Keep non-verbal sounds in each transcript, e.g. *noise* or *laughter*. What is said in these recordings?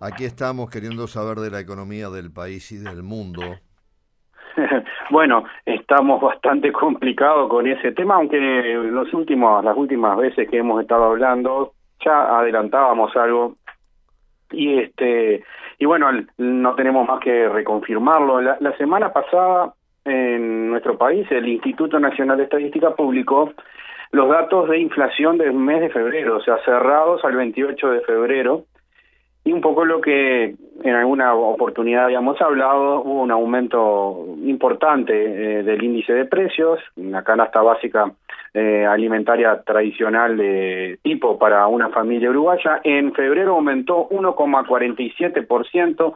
Aquí estamos queriendo saber de la economía del país y del mundo. *laughs* bueno, estamos bastante complicados con ese tema, aunque los últimos, las últimas veces que hemos estado hablando ya adelantábamos algo y este y bueno no tenemos más que reconfirmarlo. La, la semana pasada en nuestro país el Instituto Nacional de Estadística publicó los datos de inflación del mes de febrero, o sea, cerrados al 28 de febrero y un poco lo que en alguna oportunidad habíamos hablado, hubo un aumento importante eh, del índice de precios, la canasta básica eh, alimentaria tradicional de tipo para una familia uruguaya. En febrero aumentó 1,47%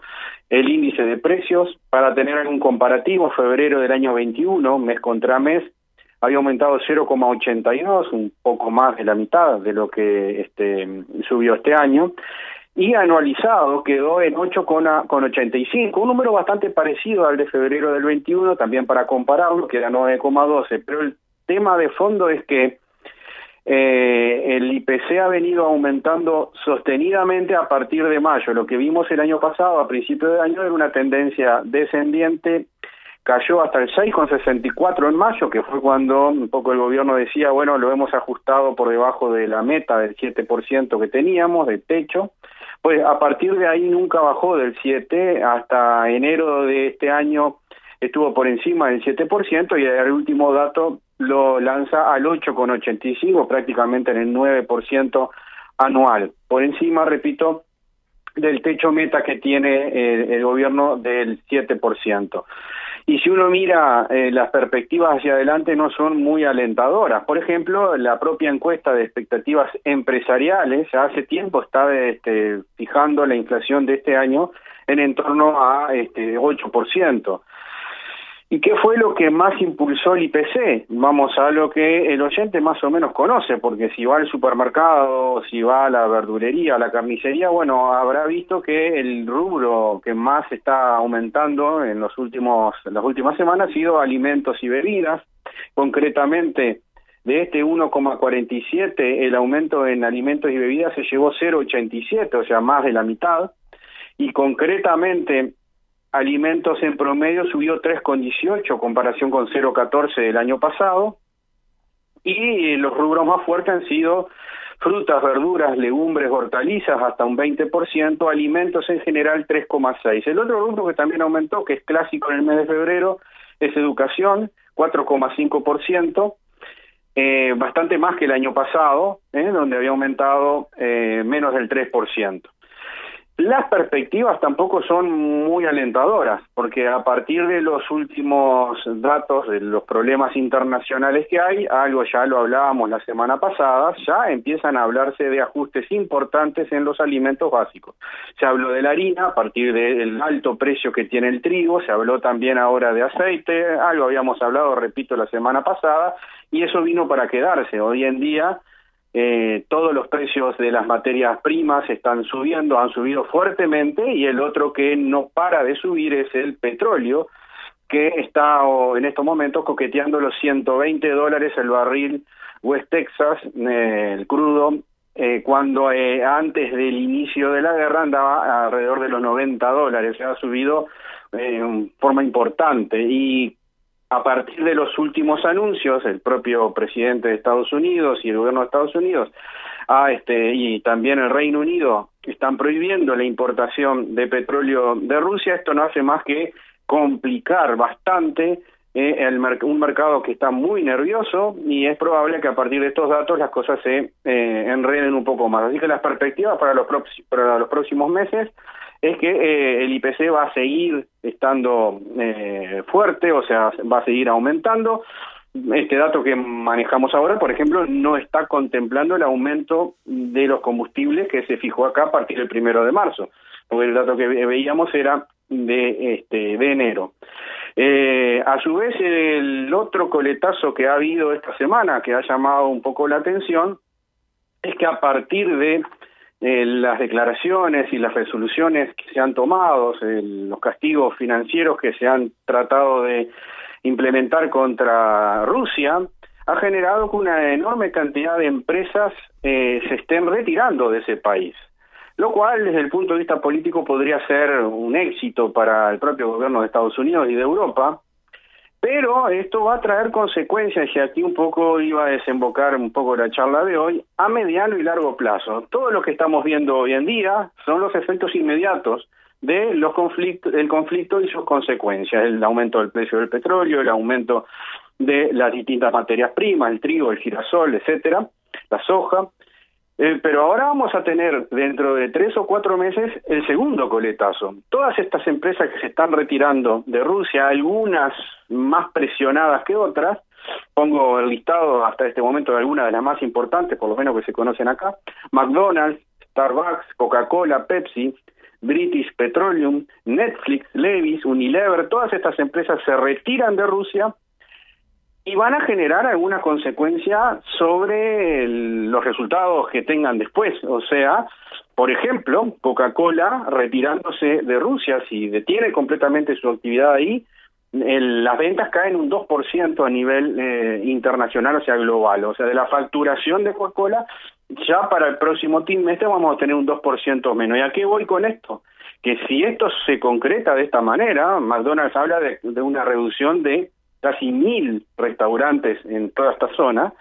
el índice de precios. Para tener algún comparativo, febrero del año 21, mes contra mes, había aumentado 0,82, un poco más de la mitad de lo que este, subió este año y anualizado quedó en 8,85, un número bastante parecido al de febrero del 21, también para compararlo, que era 9,12, pero el tema de fondo es que eh, el IPC ha venido aumentando sostenidamente a partir de mayo. Lo que vimos el año pasado, a principio de año, era una tendencia descendiente, cayó hasta el 6,64 en mayo, que fue cuando un poco el gobierno decía, bueno, lo hemos ajustado por debajo de la meta del 7% que teníamos, de techo, pues a partir de ahí nunca bajó del 7 hasta enero de este año estuvo por encima del 7% y el último dato lo lanza al 8,85 prácticamente en el 9% anual. Por encima repito del techo meta que tiene el, el gobierno del 7% y si uno mira eh, las perspectivas hacia adelante no son muy alentadoras. Por ejemplo, la propia encuesta de expectativas empresariales hace tiempo está este, fijando la inflación de este año en en torno a este 8%. ¿Y qué fue lo que más impulsó el IPC? Vamos a lo que el oyente más o menos conoce, porque si va al supermercado, si va a la verdulería, a la carnicería, bueno, habrá visto que el rubro que más está aumentando en los últimos las últimas semanas ha sido alimentos y bebidas, concretamente de este 1,47 el aumento en alimentos y bebidas se llevó 0,87, o sea, más de la mitad, y concretamente alimentos en promedio subió 3,18 comparación con 0,14 del año pasado y los rubros más fuertes han sido frutas, verduras, legumbres, hortalizas hasta un 20%, alimentos en general 3,6. El otro rubro que también aumentó, que es clásico en el mes de febrero, es educación, 4,5%, eh, bastante más que el año pasado, eh, donde había aumentado eh, menos del 3%. Las perspectivas tampoco son muy alentadoras, porque a partir de los últimos datos de los problemas internacionales que hay, algo ya lo hablábamos la semana pasada, ya empiezan a hablarse de ajustes importantes en los alimentos básicos. Se habló de la harina a partir del alto precio que tiene el trigo, se habló también ahora de aceite, algo habíamos hablado, repito, la semana pasada, y eso vino para quedarse. Hoy en día eh, todos los precios de las materias primas están subiendo, han subido fuertemente y el otro que no para de subir es el petróleo, que está en estos momentos coqueteando los 120 dólares el barril West Texas, eh, el crudo, eh, cuando eh, antes del inicio de la guerra andaba alrededor de los 90 dólares, se ha subido en forma importante. Y a partir de los últimos anuncios, el propio presidente de Estados Unidos y el gobierno de Estados Unidos ah, este, y también el Reino Unido están prohibiendo la importación de petróleo de Rusia, esto no hace más que complicar bastante eh, el un mercado que está muy nervioso y es probable que a partir de estos datos las cosas se eh, enreden un poco más. Así que las perspectivas para los, para los próximos meses es que eh, el IPC va a seguir estando eh, fuerte, o sea, va a seguir aumentando. Este dato que manejamos ahora, por ejemplo, no está contemplando el aumento de los combustibles que se fijó acá a partir del primero de marzo, porque el dato que veíamos era de, este, de enero. Eh, a su vez, el otro coletazo que ha habido esta semana, que ha llamado un poco la atención, es que a partir de eh, las declaraciones y las resoluciones que se han tomado, los castigos financieros que se han tratado de implementar contra Rusia, ha generado que una enorme cantidad de empresas eh, se estén retirando de ese país, lo cual desde el punto de vista político podría ser un éxito para el propio gobierno de Estados Unidos y de Europa, pero esto va a traer consecuencias, y aquí un poco iba a desembocar un poco la charla de hoy, a mediano y largo plazo. Todo lo que estamos viendo hoy en día son los efectos inmediatos de los conflictos, del conflicto y sus consecuencias, el aumento del precio del petróleo, el aumento de las distintas materias primas, el trigo, el girasol, etcétera, la soja, eh, pero ahora vamos a tener dentro de tres o cuatro meses el segundo coletazo. Todas estas empresas que se están retirando de Rusia, algunas más presionadas que otras, pongo el listado hasta este momento de algunas de las más importantes, por lo menos que se conocen acá, McDonald's, Starbucks, Coca-Cola, Pepsi, British Petroleum, Netflix, Levis, Unilever, todas estas empresas se retiran de Rusia y van a generar alguna consecuencia sobre los resultados que tengan después. O sea, por ejemplo, Coca-Cola retirándose de Rusia, si detiene completamente su actividad ahí, las ventas caen un 2% a nivel eh, internacional, o sea, global. O sea, de la facturación de Coca-Cola, ya para el próximo trimestre vamos a tener un 2% menos. ¿Y a qué voy con esto? Que si esto se concreta de esta manera, McDonald's habla de una reducción de casi mil restaurantes en toda esta zona,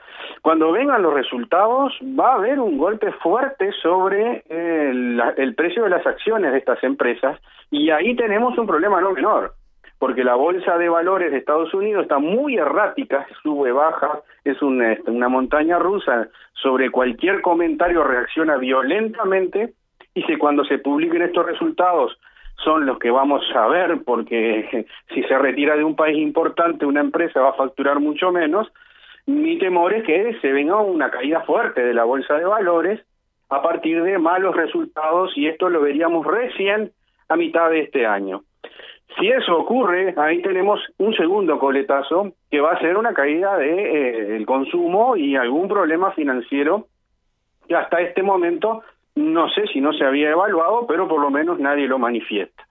cuando vengan los resultados va a haber un golpe fuerte sobre eh, el precio de las acciones de estas empresas y ahí tenemos un problema no menor, porque la bolsa de valores de Estados Unidos está muy errática, sube, baja, es una, este, una montaña rusa, sobre cualquier comentario reacciona violentamente y si cuando se publiquen estos resultados son los que vamos a ver, porque *laughs* si se retira de un país importante una empresa va a facturar mucho menos. Mi temor es que se venga una caída fuerte de la bolsa de valores a partir de malos resultados y esto lo veríamos recién a mitad de este año. Si eso ocurre, ahí tenemos un segundo coletazo que va a ser una caída de eh, consumo y algún problema financiero que hasta este momento no sé si no se había evaluado, pero por lo menos nadie lo manifiesta.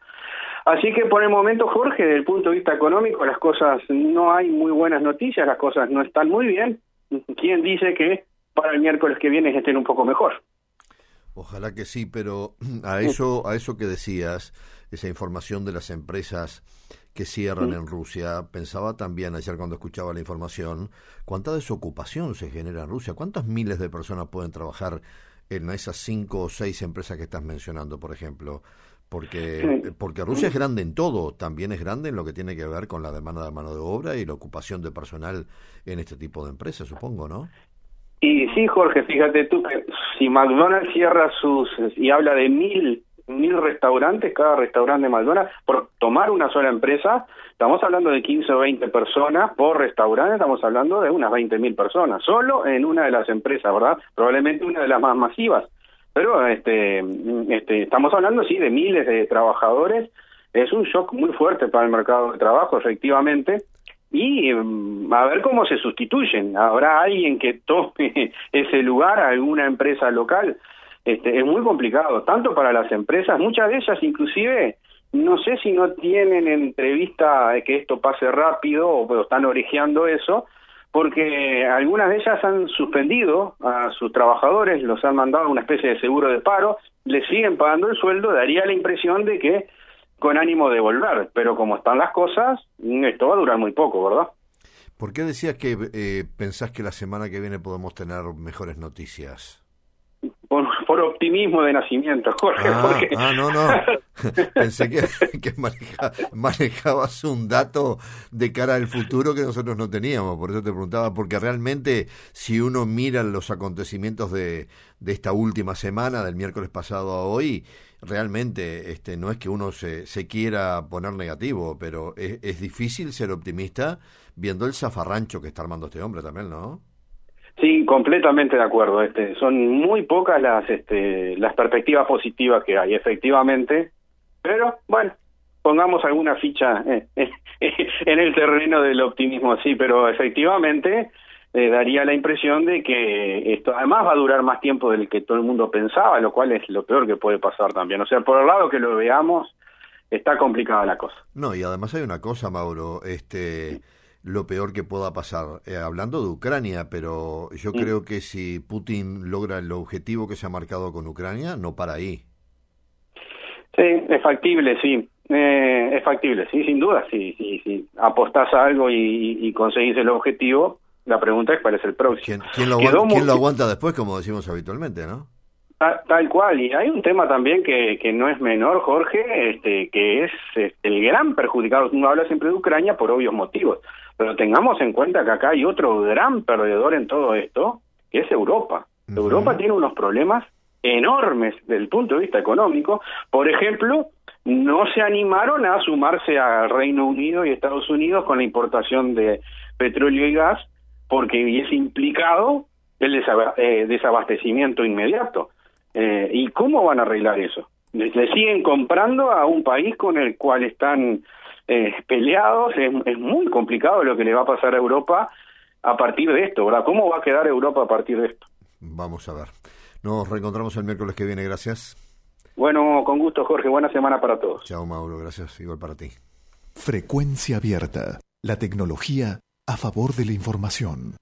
Así que por el momento, Jorge, desde el punto de vista económico, las cosas no hay muy buenas noticias, las cosas no están muy bien. ¿Quién dice que para el miércoles que viene estén un poco mejor? Ojalá que sí, pero *clears throat* a eso, a eso que decías, esa información de las empresas que cierran en Rusia, pensaba también ayer cuando escuchaba la información, cuánta desocupación se genera en Rusia, cuántas miles de personas pueden trabajar en esas cinco o seis empresas que estás mencionando, por ejemplo? Porque, porque Rusia es grande en todo, también es grande en lo que tiene que ver con la demanda de mano de obra y la ocupación de personal en este tipo de empresas, supongo, ¿no? Y sí, Jorge, fíjate tú que si McDonald's cierra sus y habla de mil mil restaurantes, cada restaurante de McDonald's, por tomar una sola empresa, estamos hablando de 15 o 20 personas por restaurante, estamos hablando de unas 20 mil personas, solo en una de las empresas, ¿verdad? Probablemente una de las más masivas. Pero este, este, estamos hablando, sí, de miles de trabajadores. Es un shock muy fuerte para el mercado de trabajo, efectivamente. Y mm, a ver cómo se sustituyen. ¿Habrá alguien que tome *laughs* ese lugar, alguna empresa local? Este, es muy complicado, tanto para las empresas, muchas de ellas inclusive, no sé si no tienen entrevista de que esto pase rápido o están orejeando eso, porque algunas de ellas han suspendido a sus trabajadores, los han mandado a una especie de seguro de paro, les siguen pagando el sueldo, daría la impresión de que con ánimo de volver, pero como están las cosas, esto va a durar muy poco, ¿verdad? ¿Por qué decías que eh, pensás que la semana que viene podemos tener mejores noticias? Por, optimismo de nacimiento, Jorge. Ah, ah no, no. *laughs* Pensé que, manejabas un dato de cara al futuro que nosotros no teníamos, por eso te preguntaba, porque realmente si uno mira los acontecimientos de, de esta última semana, del miércoles pasado a hoy, realmente este, no es que uno se, se quiera poner negativo, pero es, es difícil ser optimista viendo el zafarrancho que está armando este hombre también, ¿no? Sí, completamente de acuerdo. Este, son muy pocas las, este, las perspectivas positivas que hay, efectivamente. Pero bueno, pongamos alguna ficha *laughs* en el terreno del optimismo, sí, pero efectivamente eh, daría la impresión de que esto además va a durar más tiempo del que todo el mundo pensaba, lo cual es lo peor que puede pasar también. O sea, por el lado que lo veamos, está complicada la cosa. No, y además hay una cosa, Mauro, este lo peor que pueda pasar. Eh, hablando de Ucrania, pero yo creo que si Putin logra el objetivo que se ha marcado con Ucrania, no para ahí. Sí, es factible, sí. Eh, es factible, sí, sin duda. Si sí, sí, apostás a algo y, y, conseguís el objetivo, la pregunta es cuál es el próximo. ¿Quién, lo, aguanta, ¿quién lo, aguanta, después, como decimos habitualmente, no? Tal, cual, y hay un tema también que, que no es menor, Jorge, este, que es este, el gran perjudicado. Uno habla siempre de Ucrania por obvios motivos, pero tengamos en cuenta que acá hay otro gran perdedor en todo esto, que es Europa. Europa tiene unos problemas enormes desde el punto de vista económico. Por ejemplo, no se animaron a sumarse al Reino Unido y Estados Unidos con la importación de petróleo y gas porque hubiese implicado el eh, desabastecimiento inmediato. Eh, ¿Y cómo van a arreglar eso? Le, siguen comprando a un país con el cual están eh, peleados. Es, es, muy complicado lo que le va a pasar a Europa a partir de esto, ¿verdad? ¿Cómo va a quedar Europa a partir de esto? Vamos a ver. Nos reencontramos el miércoles que viene, gracias. Bueno, con gusto, Jorge. Buena semana para todos. Chao, Mauro. Gracias. Igual para ti. Frecuencia abierta. La tecnología a favor de la información.